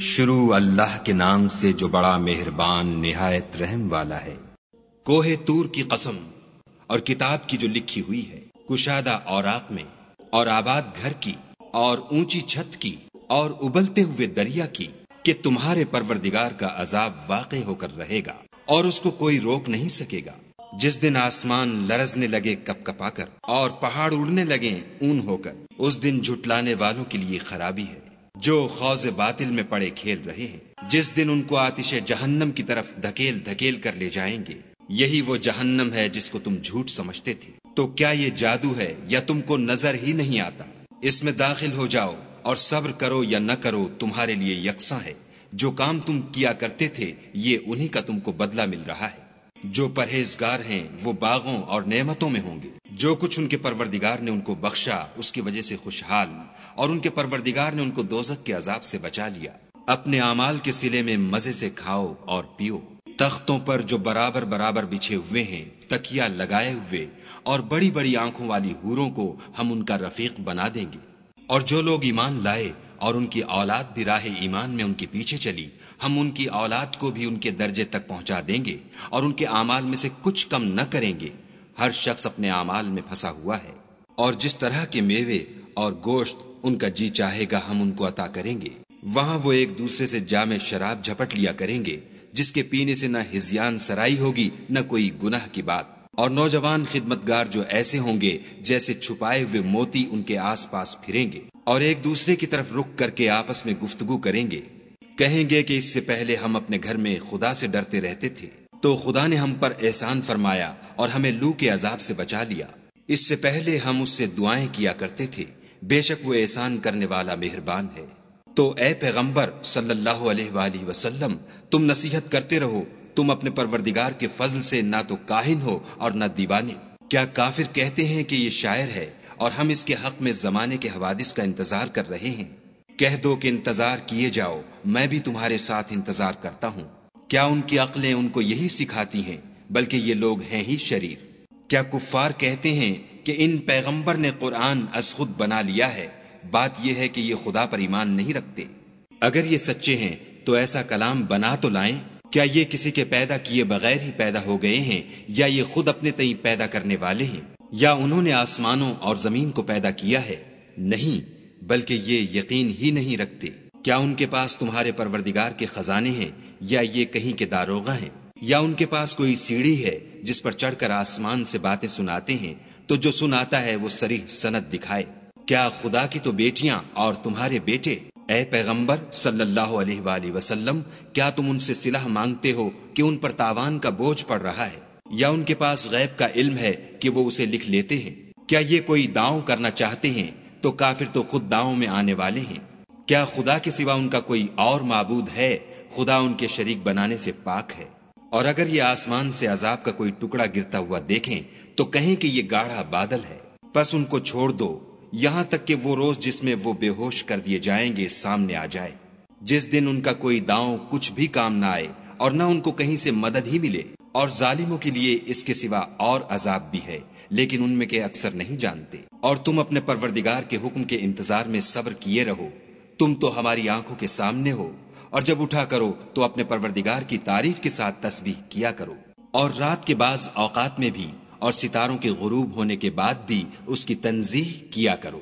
شروع اللہ کے نام سے جو بڑا مہربان نہایت رحم والا ہے۔ کوہ تور کی قسم اور کتاب کی جو لکھی ہوئی ہے، کشادہ اوراق میں اور آباد گھر کی اور اونچی چھت کی اور ابلتے ہوئے دریا کی کہ تمہارے پروردگار کا عذاب واقع ہو کر رہے گا اور اس کو کوئی روک نہیں سکے گا۔ جس دن آسمان لرزنے لگے کپ کپا کر اور پہاڑ اڑنے لگے اون ہو کر، اس دن جھٹلانے والوں کے لیے خرابی ہے۔ جو خوض باطل میں پڑے کھیل رہے ہیں۔ جس دن ان کو آتش جہنم کی طرف دھکیل دھکیل کر لے جائیں گے۔ یہی وہ جہنم ہے جس کو تم جھوٹ سمجھتے تھے۔ تو کیا یہ جادو ہے یا تم کو نظر ہی نہیں آتا؟ اس میں داخل ہو جاؤ اور صبر کرو یا نہ کرو، تمہارے لیے یکساں ہے۔ جو کام تم کیا کرتے تھے، یہ انہی کا تم کو بدلہ مل رہا ہے۔ جو پرہیزگار ہیں، وہ باغوں اور نعمتوں میں ہوں گے۔ جو کچھ ان کے پروردگار نے ان کو بخشا، اس کی وجہ سے خوشحال، اور ان کے پروردگار نے ان کو دوزک کے عذاب سے بچا لیا۔ اپنے اعمال کے سلے میں مزے سے کھاؤ اور پیو۔ تختوں پر جو برابر برابر بچھے ہوئے ہیں تکیا لگائے ہوئے، اور بڑی بڑی آنکھوں والی ہوروں کو ہم ان کا رفیق بنا دیں گے۔ اور جو لوگ ایمان لائے اور ان کی اولاد بھی راہ ایمان میں ان کے پیچھے چلی، ہم ان کی اولاد کو بھی ان کے درجے تک پہنچا دیں گے، اور ان کے اعمال میں سے کچھ کم نہ کریں گے۔ ہر شخص اپنے اعمال میں پھنسا ہوا ہے۔ اور جس طرح کے میوے اور گوشت ان کا جی چاہے گا ہم ان کو عطا کریں گے۔ وہاں وہ ایک دوسرے سے جامع شراب جھپٹ لیا کریں گے، جس کے پینے سے نہ ہزیان سرائی ہوگی، نہ کوئی گناہ کی بات۔ اور نوجوان خدمتگار جو ایسے ہوں گے، جیسے چھپائے ہوئے موتی ان کے آس پاس پھریں گے۔ اور ایک دوسرے کی طرف رک کر کے آپس میں گفتگو کریں گے۔ کہیں گے کہ اس سے پہلے ہم اپنے گھر میں خدا سے ڈرتے رہتے تھے۔ تو خدا نے ہم پر احسان فرمایا اور ہمیں لو کے عذاب سے بچا لیا۔ اس سے پہلے ہم اس سے دعائیں کیا کرتے تھے۔ بے شک وہ احسان کرنے والا مہربان ہے۔ تو اے پیغمبر صلی اللہ علیہ وآلہ وسلم، تم نصیحت کرتے رہو۔ تم اپنے پروردگار کے فضل سے نہ تو کاہن ہو اور نہ دیوانے۔ کیا کافر کہتے ہیں کہ یہ شاعر ہے اور ہم اس کے حق میں زمانے کے حوادث کا انتظار کر رہے ہیں؟ کہہ دو کہ انتظار کیے جاؤ، میں بھی تمہارے ساتھ انتظار کرتا ہوں۔ کیا ان کی عقلیں ان کو یہی سکھاتی ہیں بلکہ یہ لوگ ہیں ہی شریر؟ کیا کفار کہتے ہیں کہ ان پیغمبر نے قرآن از خود بنا لیا ہے؟ بات یہ ہے کہ یہ خدا پر ایمان نہیں رکھتے۔ اگر یہ سچے ہیں، تو ایسا کلام بنا تو لائیں۔ کیا یہ کسی کے پیدا کیے بغیر ہی پیدا ہو گئے ہیں؟ یا یہ خود اپنے تئیں پیدا کرنے والے ہیں؟ یا انہوں نے آسمانوں اور زمین کو پیدا کیا ہے؟ نہیں، بلکہ یہ یقین ہی نہیں رکھتے۔ کیا ان کے پاس تمہارے پروردگار کے خزانے ہیں یا یہ کہیں کے داروغہ ہیں؟ یا ان کے پاس کوئی سیڑھی ہے جس پر چڑھ کر آسمان سے باتیں سناتے ہیں، تو جو سناتا ہے وہ سریح سند دکھائے۔ کیا خدا کی تو بیٹیاں اور تمہارے بیٹے؟ اے پیغمبر صلی اللہ علیہ وآلہ وسلم، کیا تم ان سے صلح مانگتے ہو کہ ان پر تاوان کا بوجھ پڑ رہا ہے؟ یا ان کے پاس غیب کا علم ہے کہ وہ اسے لکھ لیتے ہیں؟ کیا یہ کوئی داؤں کرنا چاہتے ہیں؟ تو کافر تو خود داؤں میں آنے والے ہیں۔ کیا خدا کے سوا ان کا کوئی اور معبود ہے؟ خدا ان کے شریک بنانے سے پاک ہے۔ اور اگر یہ آسمان سے عذاب کا کوئی ٹکڑا گرتا ہوا دیکھیں، تو کہیں کہ یہ گاڑھا بادل ہے۔ بس ان کو چھوڑ دو۔ یہاں تک کہ وہ روز جس میں وہ بے ہوش کر دیے جائیں گے، سامنے آ جائے۔ جس دن ان کا کوئی داؤں کچھ بھی کام نہ آئے اور نہ ان کو کہیں سے مدد ہی ملے۔ اور ظالموں کے لیے اس کے سوا اور عذاب بھی ہے، لیکن ان میں کے اکثر نہیں جانتے۔ اور تم اپنے پروردگار کے حکم کے انتظار میں صبر کیے رہو۔ تم تو ہماری آنکھوں کے سامنے ہو، اور جب اٹھا کرو تو اپنے پروردگار کی تعریف کے ساتھ تسبیح کیا کرو۔ اور رات کے بعض اوقات میں بھی اور ستاروں کے غروب ہونے کے بعد بھی اس کی تنظیح کیا کرو۔